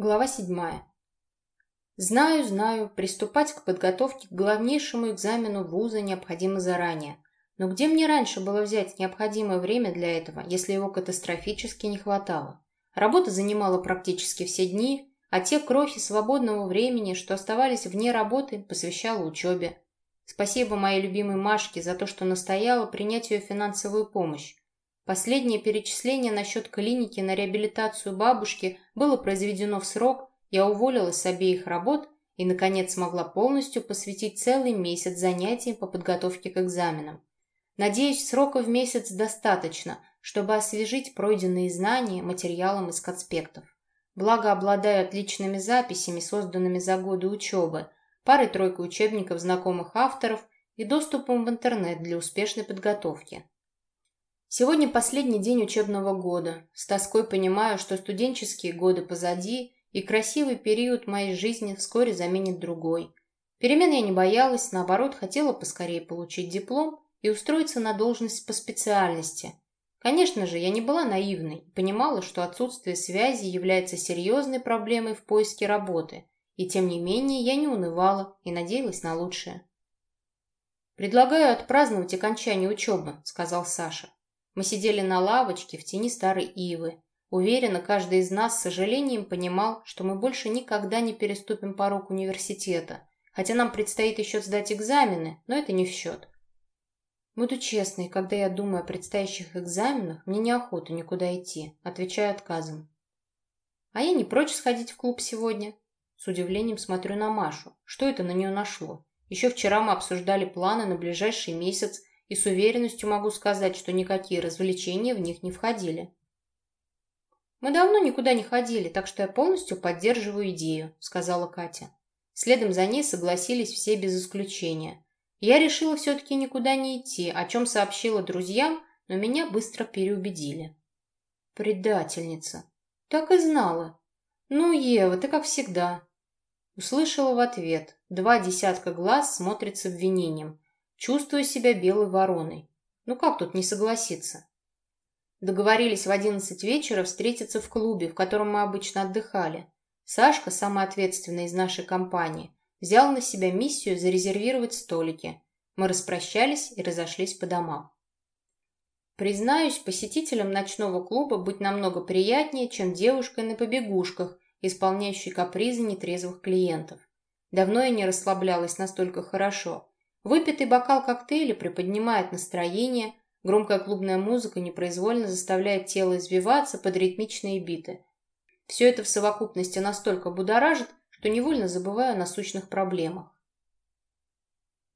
Глава седьмая. Знаю, знаю, приступать к подготовке к главнейшему экзамену вуза необходимо заранее. Но где мне раньше было взять необходимое время для этого, если его катастрофически не хватало? Работа занимала практически все дни, а те крохи свободного времени, что оставались вне работы, посвящала учебе. Спасибо моей любимой Машке за то, что настояла принять ее финансовую помощь. Последнее перечисление на счет клиники на реабилитацию бабушки было произведено в срок, я уволилась с обеих работ и, наконец, смогла полностью посвятить целый месяц занятиям по подготовке к экзаменам. Надеюсь, срока в месяц достаточно, чтобы освежить пройденные знания материалом из конспектов. Благо, обладаю отличными записями, созданными за годы учебы, парой-тройкой учебников знакомых авторов и доступом в интернет для успешной подготовки. Сегодня последний день учебного года. С тоской понимаю, что студенческие годы позади, и красивый период моей жизни вскоре заменит другой. Перемен я не боялась, наоборот, хотела поскорее получить диплом и устроиться на должность по специальности. Конечно же, я не была наивной и понимала, что отсутствие связи является серьезной проблемой в поиске работы, и тем не менее я не унывала и надеялась на лучшее. «Предлагаю отпраздновать окончание учебы», — сказал Саша. Мы сидели на лавочке в тени старой ивы. Уверена, каждый из нас с сожалением понимал, что мы больше никогда не переступим порог университета, хотя нам предстоит еще сдать экзамены, но это не в счет. Буду честной, когда я думаю о предстоящих экзаменах, мне неохота никуда идти, отвечаю отказом. А я не прочь сходить в клуб сегодня. С удивлением смотрю на Машу. Что это на нее нашло? Еще вчера мы обсуждали планы на ближайший месяц, и с уверенностью могу сказать, что никакие развлечения в них не входили. «Мы давно никуда не ходили, так что я полностью поддерживаю идею», — сказала Катя. Следом за ней согласились все без исключения. Я решила все-таки никуда не идти, о чем сообщила друзьям, но меня быстро переубедили. «Предательница! Так и знала! Ну, Ева, ты как всегда!» Услышала в ответ. Два десятка глаз смотрят с обвинением. Чувствую себя белой вороной. Ну как тут не согласиться? Договорились в одиннадцать вечера встретиться в клубе, в котором мы обычно отдыхали. Сашка, самый ответственный из нашей компании, взял на себя миссию зарезервировать столики. Мы распрощались и разошлись по домам. Признаюсь, посетителям ночного клуба быть намного приятнее, чем девушкой на побегушках, исполняющей капризы нетрезвых клиентов. Давно я не расслаблялась настолько хорошо. Выпитый бокал коктейля приподнимает настроение, громкая клубная музыка непроизвольно заставляет тело извиваться под ритмичные биты. Все это в совокупности настолько будоражит, что невольно забываю о насущных проблемах.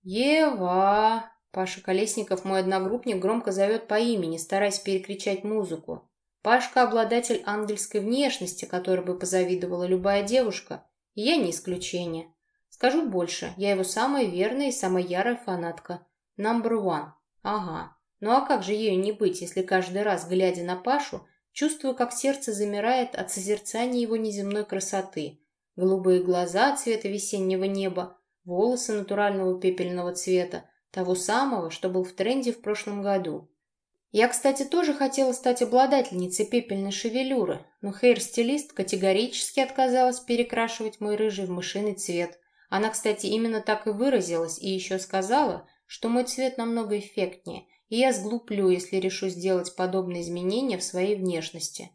«Ева!» Паша Колесников, мой одногруппник, громко зовет по имени, стараясь перекричать музыку. Пашка – обладатель ангельской внешности, которой бы позавидовала любая девушка, и я не исключение. Скажу больше, я его самая верная и самая ярая фанатка. Number one. Ага. Ну а как же ею не быть, если каждый раз, глядя на Пашу, чувствую, как сердце замирает от созерцания его неземной красоты. Голубые глаза цвета весеннего неба, волосы натурального пепельного цвета, того самого, что был в тренде в прошлом году. Я, кстати, тоже хотела стать обладательницей пепельной шевелюры, но хейр-стилист категорически отказалась перекрашивать мой рыжий в мышиный цвет. Она, кстати, именно так и выразилась и еще сказала, что мой цвет намного эффектнее, и я сглуплю, если решу сделать подобные изменения в своей внешности.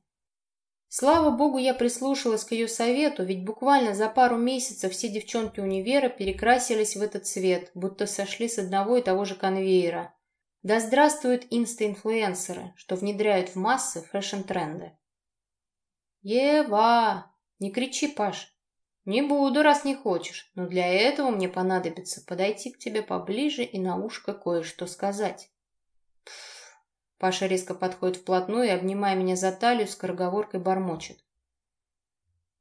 Слава богу, я прислушалась к ее совету, ведь буквально за пару месяцев все девчонки универа перекрасились в этот цвет, будто сошли с одного и того же конвейера. Да здравствуют инста-инфлюенсеры, что внедряют в массы fashion тренды. «Ева! Не кричи, Паш!» «Не буду, раз не хочешь, но для этого мне понадобится подойти к тебе поближе и на ушко кое-что сказать». Пф. Паша резко подходит вплотную и, обнимая меня за талию, скороговоркой бормочет.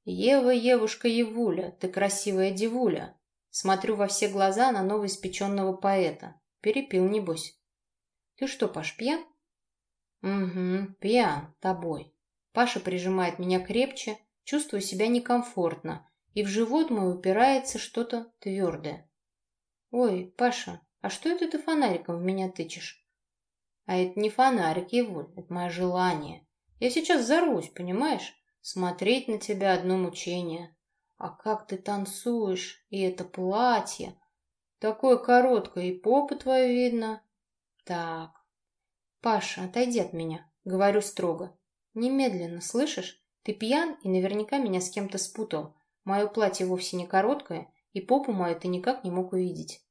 «Ева, Евушка Евуля, ты красивая девуля!» Смотрю во все глаза на новоиспеченного поэта. Перепил, небось. «Ты что, Паш, пьян?» «Угу, пьян, тобой». Паша прижимает меня крепче, чувствую себя некомфортно, и в живот мой упирается что-то твердое. «Ой, Паша, а что это ты фонариком в меня тычешь?» «А это не фонарик, Евуль, это мое желание. Я сейчас взорвусь, понимаешь? Смотреть на тебя одно мучение. А как ты танцуешь, и это платье. Такое короткое, и попа твою видно. Так. Паша, отойди от меня. Говорю строго. Немедленно, слышишь? Ты пьян и наверняка меня с кем-то спутал. Мое платье вовсе не короткое, и попу мою ты никак не мог увидеть.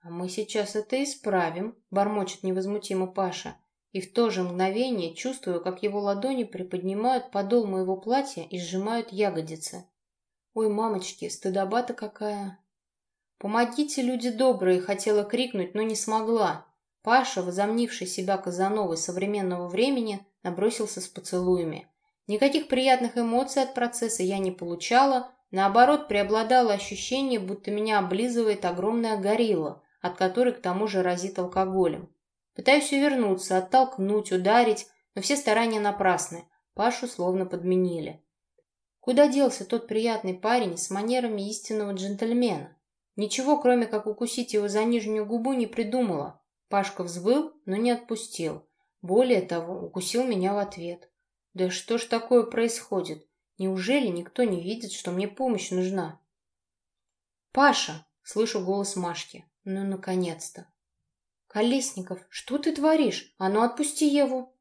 А мы сейчас это исправим, бормочет невозмутимо Паша. И в то же мгновение чувствую, как его ладони приподнимают подол моего платья и сжимают ягодицы. Ой, мамочки, стыдоба-то какая. «Помогите, люди добрые!» — хотела крикнуть, но не смогла. Паша, возомнивший себя Казановой современного времени, набросился с поцелуями. Никаких приятных эмоций от процесса я не получала, наоборот, преобладало ощущение, будто меня облизывает огромная горилла, от которой к тому же разит алкоголем. Пытаюсь увернуться, оттолкнуть, ударить, но все старания напрасны. Пашу словно подменили. Куда делся тот приятный парень с манерами истинного джентльмена? Ничего, кроме как укусить его за нижнюю губу, не придумала. Пашка взвыл, но не отпустил. Более того, укусил меня в ответ. Да что ж такое происходит? Неужели никто не видит, что мне помощь нужна? «Паша!» — слышу голос Машки. «Ну, наконец-то!» «Колесников, что ты творишь? А ну, отпусти Еву!»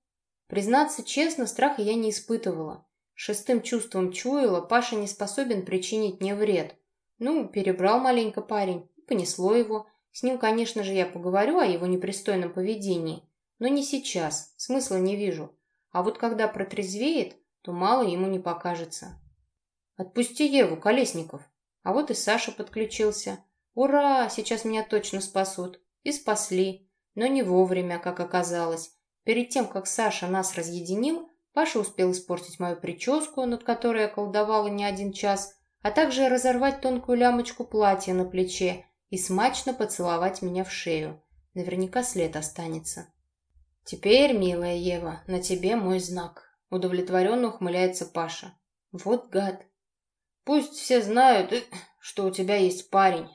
Признаться честно, страха я не испытывала. Шестым чувством чуяла, Паша не способен причинить мне вред. Ну, перебрал маленько парень, понесло его. С ним, конечно же, я поговорю о его непристойном поведении. Но не сейчас, смысла не вижу. А вот когда протрезвеет, то мало ему не покажется. «Отпусти Еву, Колесников!» А вот и Саша подключился. «Ура! Сейчас меня точно спасут!» И спасли. Но не вовремя, как оказалось. Перед тем, как Саша нас разъединил, Паша успел испортить мою прическу, над которой я колдовала не один час, а также разорвать тонкую лямочку платья на плече и смачно поцеловать меня в шею. Наверняка след останется. «Теперь, милая Ева, на тебе мой знак», — удовлетворенно ухмыляется Паша. «Вот гад. Пусть все знают, э, что у тебя есть парень».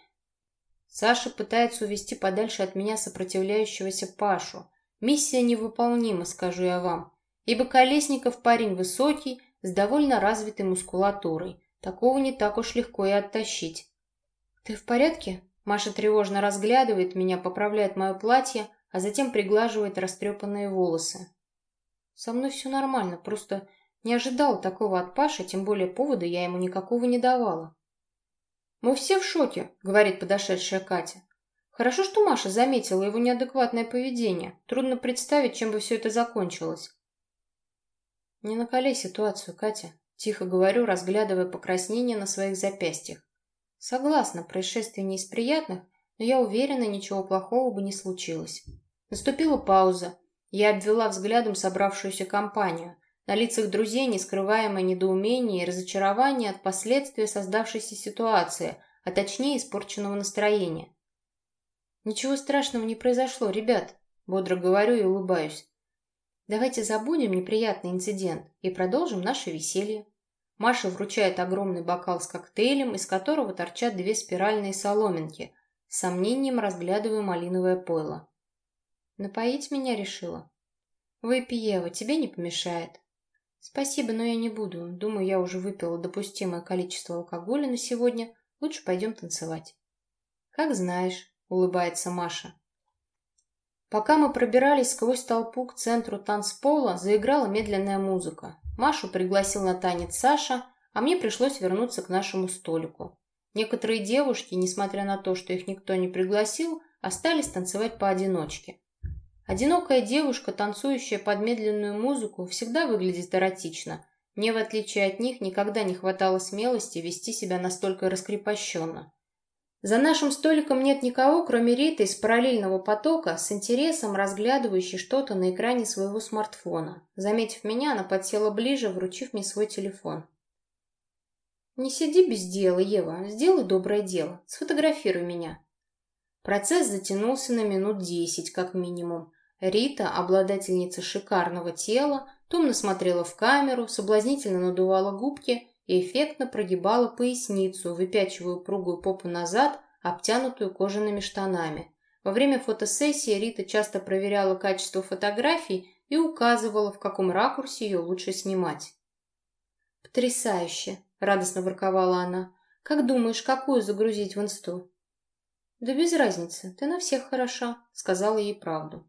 Саша пытается увести подальше от меня сопротивляющегося Пашу. Миссия невыполнима, скажу я вам ибо Колесников парень высокий, с довольно развитой мускулатурой. Такого не так уж легко и оттащить. «Ты в порядке?» Маша тревожно разглядывает меня, поправляет мое платье, а затем приглаживает растрепанные волосы. «Со мной все нормально, просто не ожидала такого от Паши, тем более повода я ему никакого не давала». «Мы все в шоке», — говорит подошедшая Катя. «Хорошо, что Маша заметила его неадекватное поведение. Трудно представить, чем бы все это закончилось. «Не накаляй ситуацию, Катя», — тихо говорю, разглядывая покраснение на своих запястьях. «Согласна, происшествие не из приятных, но я уверена, ничего плохого бы не случилось». Наступила пауза. Я обвела взглядом собравшуюся компанию. На лицах друзей нескрываемое недоумение и разочарование от последствий создавшейся ситуации, а точнее испорченного настроения. «Ничего страшного не произошло, ребят», — бодро говорю и улыбаюсь. Давайте забудем неприятный инцидент и продолжим наше веселье. Маша вручает огромный бокал с коктейлем, из которого торчат две спиральные соломинки. С сомнением разглядываю малиновое пойло. Напоить меня решила. Выпей, Ева, тебе не помешает. Спасибо, но я не буду. Думаю, я уже выпила допустимое количество алкоголя на сегодня. Лучше пойдем танцевать. Как знаешь, улыбается Маша. Пока мы пробирались сквозь толпу к центру танцпола, заиграла медленная музыка. Машу пригласил на танец Саша, а мне пришлось вернуться к нашему столику. Некоторые девушки, несмотря на то, что их никто не пригласил, остались танцевать поодиночке. Одинокая девушка, танцующая под медленную музыку, всегда выглядит эротично. Мне, в отличие от них, никогда не хватало смелости вести себя настолько раскрепощенно. За нашим столиком нет никого, кроме Риты из параллельного потока, с интересом разглядывающей что-то на экране своего смартфона. Заметив меня, она подсела ближе, вручив мне свой телефон. «Не сиди без дела, Ева. Сделай доброе дело. Сфотографируй меня». Процесс затянулся на минут десять, как минимум. Рита, обладательница шикарного тела, томно смотрела в камеру, соблазнительно надувала губки и эффектно прогибала поясницу, выпячивая упругую попу назад, обтянутую кожаными штанами. Во время фотосессии Рита часто проверяла качество фотографий и указывала, в каком ракурсе ее лучше снимать. «Потрясающе!» — радостно ворковала она. «Как думаешь, какую загрузить в инсту?» «Да без разницы, ты на всех хороша», — сказала ей правду.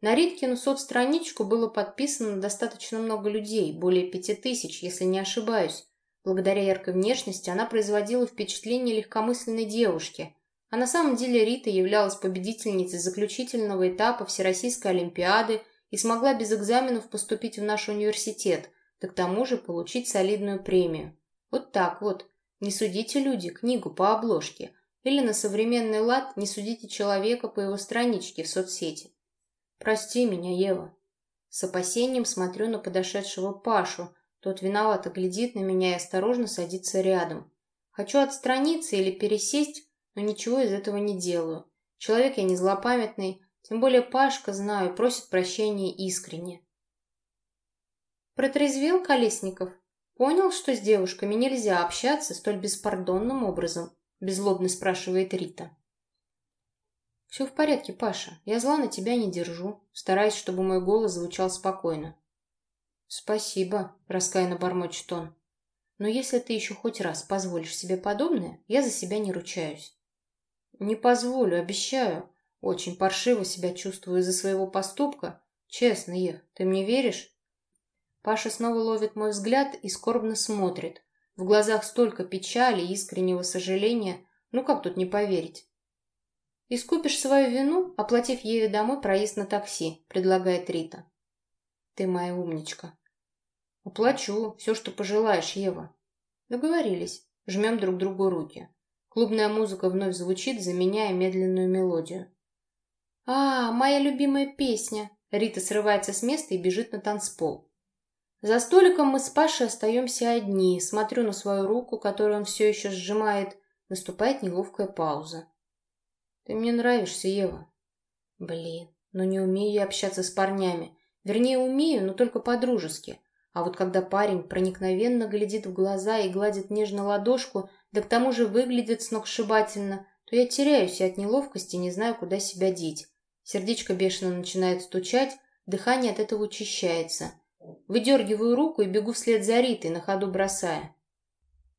На Риткину соцстраничку было подписано достаточно много людей, более пяти тысяч, если не ошибаюсь. Благодаря яркой внешности она производила впечатление легкомысленной девушки, а на самом деле Рита являлась победительницей заключительного этапа Всероссийской Олимпиады и смогла без экзаменов поступить в наш университет, да к тому же получить солидную премию. Вот так вот. Не судите люди книгу по обложке. Или на современный лад не судите человека по его страничке в соцсети. «Прости меня, Ева». С опасением смотрю на подошедшего Пашу. Тот виновато глядит на меня и осторожно садится рядом. Хочу отстраниться или пересесть, но ничего из этого не делаю. Человек я не злопамятный, тем более Пашка, знаю, просит прощения искренне. Протрезвел Колесников. Понял, что с девушками нельзя общаться столь беспардонным образом? Безлобно спрашивает Рита. «Все в порядке, Паша. Я зла на тебя не держу. Стараюсь, чтобы мой голос звучал спокойно». «Спасибо», — раскаянно бормочет он. «Но если ты еще хоть раз позволишь себе подобное, я за себя не ручаюсь». «Не позволю, обещаю. Очень паршиво себя чувствую из-за своего поступка. Честно, Ев, ты мне веришь?» Паша снова ловит мой взгляд и скорбно смотрит. В глазах столько печали и искреннего сожаления. Ну как тут не поверить? «Искупишь свою вину, оплатив Еве домой проезд на такси», — предлагает Рита. «Ты моя умничка». «Уплачу. Все, что пожелаешь, Ева». Договорились. Жмем друг другу руки. Клубная музыка вновь звучит, заменяя медленную мелодию. «А, моя любимая песня!» Рита срывается с места и бежит на танцпол. За столиком мы с Пашей остаемся одни. Смотрю на свою руку, которую он все еще сжимает. Наступает неловкая пауза. Ты мне нравишься, Ева. Блин, ну не умею я общаться с парнями. Вернее, умею, но только по-дружески. А вот когда парень проникновенно глядит в глаза и гладит нежно ладошку, да к тому же выглядит сногсшибательно, то я теряюсь и от неловкости не знаю, куда себя деть. Сердечко бешено начинает стучать, дыхание от этого учащается. Выдергиваю руку и бегу вслед за Ритой, на ходу бросая.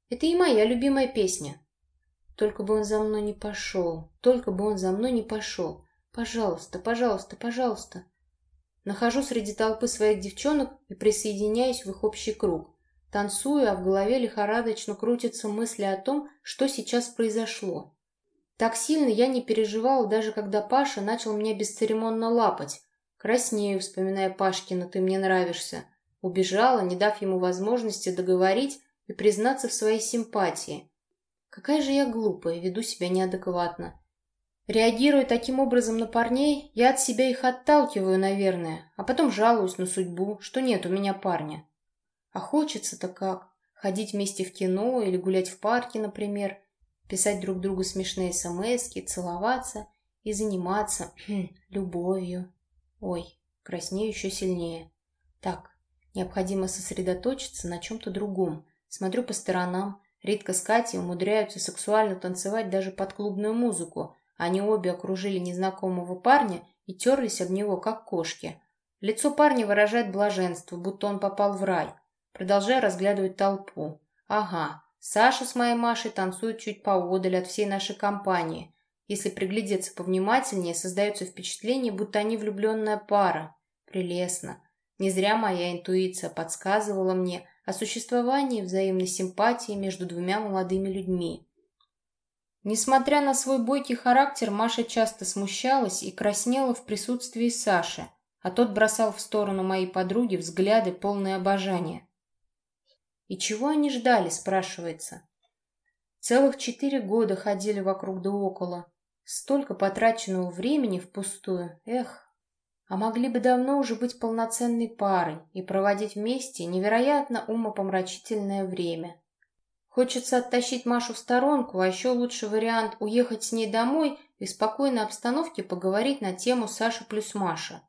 Это и моя любимая песня. Только бы он за мной не пошел, только бы он за мной не пошел. Пожалуйста, пожалуйста, пожалуйста. Нахожу среди толпы своих девчонок и присоединяюсь в их общий круг. Танцую, а в голове лихорадочно крутятся мысли о том, что сейчас произошло. Так сильно я не переживала, даже когда Паша начал меня бесцеремонно лапать. Краснею, вспоминая Пашкина «ты мне нравишься». Убежала, не дав ему возможности договорить и признаться в своей симпатии. Какая же я глупая, веду себя неадекватно. Реагируя таким образом на парней, я от себя их отталкиваю, наверное, а потом жалуюсь на судьбу, что нет у меня парня. А хочется-то как? Ходить вместе в кино или гулять в парке, например, писать друг другу смешные смски, целоваться и заниматься любовью. Ой, краснею еще сильнее. Так, необходимо сосредоточиться на чем-то другом. Смотрю по сторонам, Ритка с Катей умудряются сексуально танцевать даже под клубную музыку. Они обе окружили незнакомого парня и терлись об него, как кошки. Лицо парня выражает блаженство, будто он попал в рай. Продолжая разглядывать толпу. Ага, Саша с моей Машей танцуют чуть поодаль от всей нашей компании. Если приглядеться повнимательнее, создается впечатление, будто они влюбленная пара. Прелестно. Не зря моя интуиция подсказывала мне, о существовании взаимной симпатии между двумя молодыми людьми. Несмотря на свой бойкий характер, Маша часто смущалась и краснела в присутствии Саши, а тот бросал в сторону моей подруги взгляды, полные обожания. И чего они ждали, спрашивается. Целых четыре года ходили вокруг да около. Столько потраченного времени впустую. Эх, а могли бы давно уже быть полноценной парой и проводить вместе невероятно умопомрачительное время. Хочется оттащить Машу в сторонку, а еще лучший вариант уехать с ней домой и в спокойной обстановке поговорить на тему Саша плюс Маша.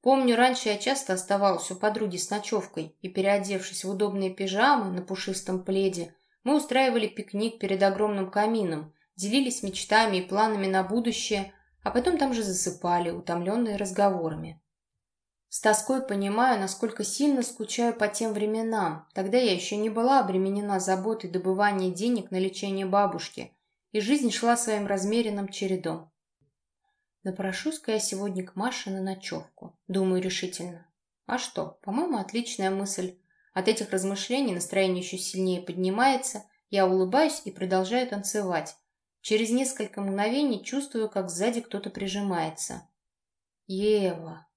Помню, раньше я часто оставалась у подруги с ночевкой, и, переодевшись в удобные пижамы на пушистом пледе, мы устраивали пикник перед огромным камином, делились мечтами и планами на будущее, а потом там же засыпали, утомленные разговорами. С тоской понимаю, насколько сильно скучаю по тем временам. Тогда я еще не была обременена заботой добывания денег на лечение бабушки, и жизнь шла своим размеренным чередом. Напрошусь-ка я сегодня к Маше на ночевку, думаю решительно. А что, по-моему, отличная мысль. От этих размышлений настроение еще сильнее поднимается, я улыбаюсь и продолжаю танцевать. Через несколько мгновений чувствую, как сзади кто-то прижимается. «Ева!»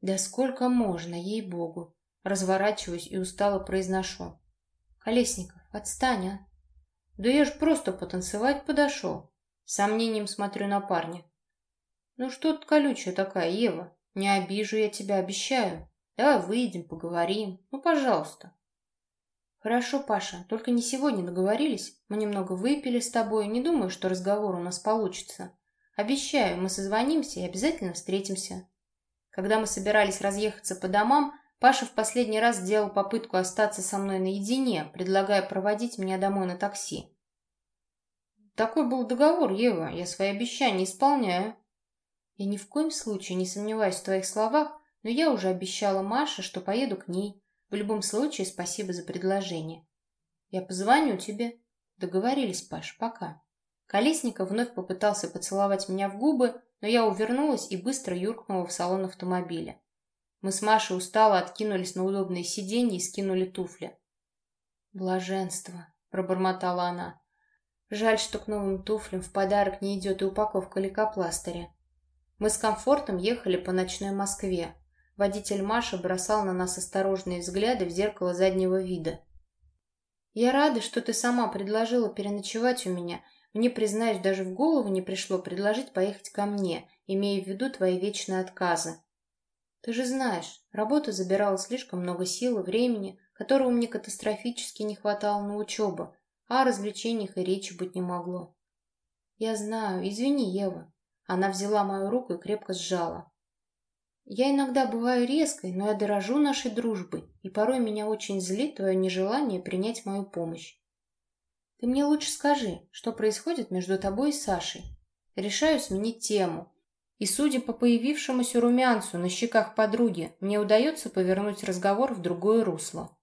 «Да сколько можно, ей-богу!» Разворачиваюсь и устало произношу. «Колесников, отстань, а!» «Да я ж просто потанцевать подошел!» сомнением смотрю на парня. «Ну что ты колючая такая, Ева? Не обижу я тебя, обещаю. Давай выйдем, поговорим. Ну, пожалуйста». «Хорошо, Паша, только не сегодня договорились. Мы немного выпили с тобой, не думаю, что разговор у нас получится. Обещаю, мы созвонимся и обязательно встретимся. Когда мы собирались разъехаться по домам, Паша в последний раз сделал попытку остаться со мной наедине, предлагая проводить меня домой на такси. Такой был договор, Ева, я свои обещания исполняю. Я ни в коем случае не сомневаюсь в твоих словах, но я уже обещала Маше, что поеду к ней. В любом случае, спасибо за предложение. Я позвоню тебе. Договорились, Паш, пока. Колесников вновь попытался поцеловать меня в губы, но я увернулась и быстро юркнула в салон автомобиля. Мы с Машей устало откинулись на удобные сиденья и скинули туфли. «Блаженство», — пробормотала она. «Жаль, что к новым туфлям в подарок не идет и упаковка лейкопластыря». Мы с комфортом ехали по ночной Москве. Водитель Маша бросал на нас осторожные взгляды в зеркало заднего вида. «Я рада, что ты сама предложила переночевать у меня мне, признаюсь, даже в голову не пришло предложить поехать ко мне, имея в виду твои вечные отказы. Ты же знаешь, работа забирала слишком много сил и времени, которого мне катастрофически не хватало на учебу, а о развлечениях и речи быть не могло. Я знаю, извини, Ева. Она взяла мою руку и крепко сжала. Я иногда бываю резкой, но я дорожу нашей дружбой, и порой меня очень злит твое нежелание принять мою помощь. Ты мне лучше скажи, что происходит между тобой и Сашей. Решаю сменить тему. И, судя по появившемуся румянцу на щеках подруги, мне удается повернуть разговор в другое русло.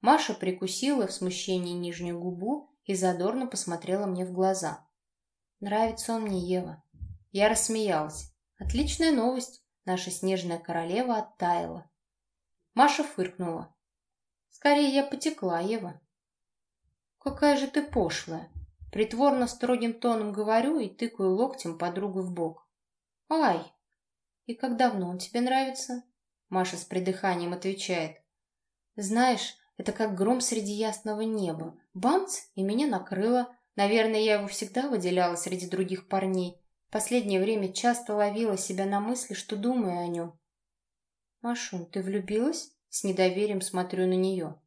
Маша прикусила в смущении нижнюю губу и задорно посмотрела мне в глаза. «Нравится он мне, Ева». Я рассмеялась. «Отличная новость. Наша снежная королева оттаяла». Маша фыркнула. «Скорее я потекла, Ева. «Какая же ты пошлая!» Притворно строгим тоном говорю и тыкаю локтем подругу в бок. «Ай! И как давно он тебе нравится?» Маша с придыханием отвечает. «Знаешь, это как гром среди ясного неба. Бамц, и меня накрыло. Наверное, я его всегда выделяла среди других парней. Последнее время часто ловила себя на мысли, что думаю о нем. «Машун, ты влюбилась?» С недоверием смотрю на нее.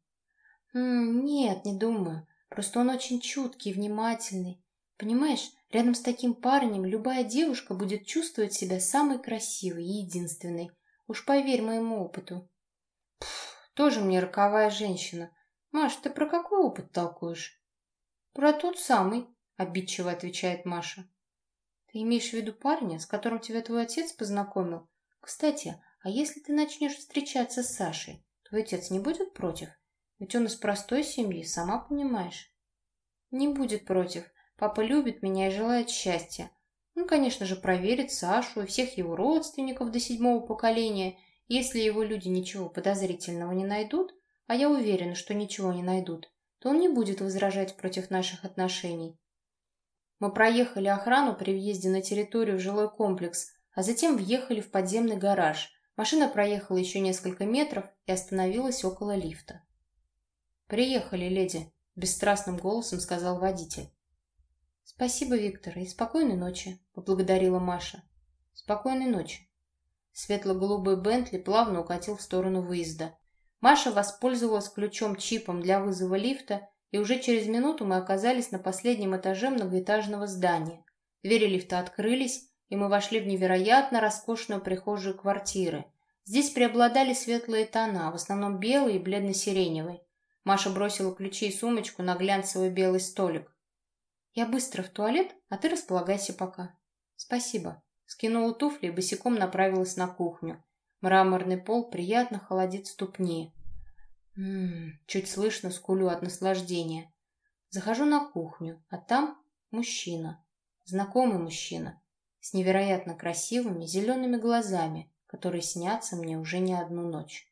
«М -м, «Нет, не думаю. Просто он очень чуткий, внимательный. Понимаешь, рядом с таким парнем любая девушка будет чувствовать себя самой красивой и единственной. Уж поверь моему опыту. Пф, тоже мне роковая женщина. Маш, ты про какой опыт толкуешь? Про тот самый, обидчиво отвечает Маша. Ты имеешь в виду парня, с которым тебя твой отец познакомил? Кстати, а если ты начнешь встречаться с Сашей, твой отец не будет против? Ведь он из простой семьи, сама понимаешь. Не будет против. Папа любит меня и желает счастья. Он, конечно же, проверит Сашу и всех его родственников до седьмого поколения. Если его люди ничего подозрительного не найдут, а я уверена, что ничего не найдут, то он не будет возражать против наших отношений. Мы проехали охрану при въезде на территорию в жилой комплекс, а затем въехали в подземный гараж. Машина проехала еще несколько метров и остановилась около лифта. «Приехали, леди», — бесстрастным голосом сказал водитель. «Спасибо, Виктор, и спокойной ночи», — поблагодарила Маша. «Спокойной ночи». Светло-голубой Бентли плавно укатил в сторону выезда. Маша воспользовалась ключом-чипом для вызова лифта, и уже через минуту мы оказались на последнем этаже многоэтажного здания. Двери лифта открылись, и мы вошли в невероятно роскошную прихожую квартиры. Здесь преобладали светлые тона, в основном белый и бледно-сиреневый. Маша бросила ключи и сумочку на глянцевый белый столик. «Я быстро в туалет, а ты располагайся пока». «Спасибо». Скинула туфли и босиком направилась на кухню. Мраморный пол приятно холодит ступни. Ммм, чуть слышно скулю от наслаждения. Захожу на кухню, а там мужчина. Знакомый мужчина. С невероятно красивыми зелеными глазами, которые снятся мне уже не одну ночь.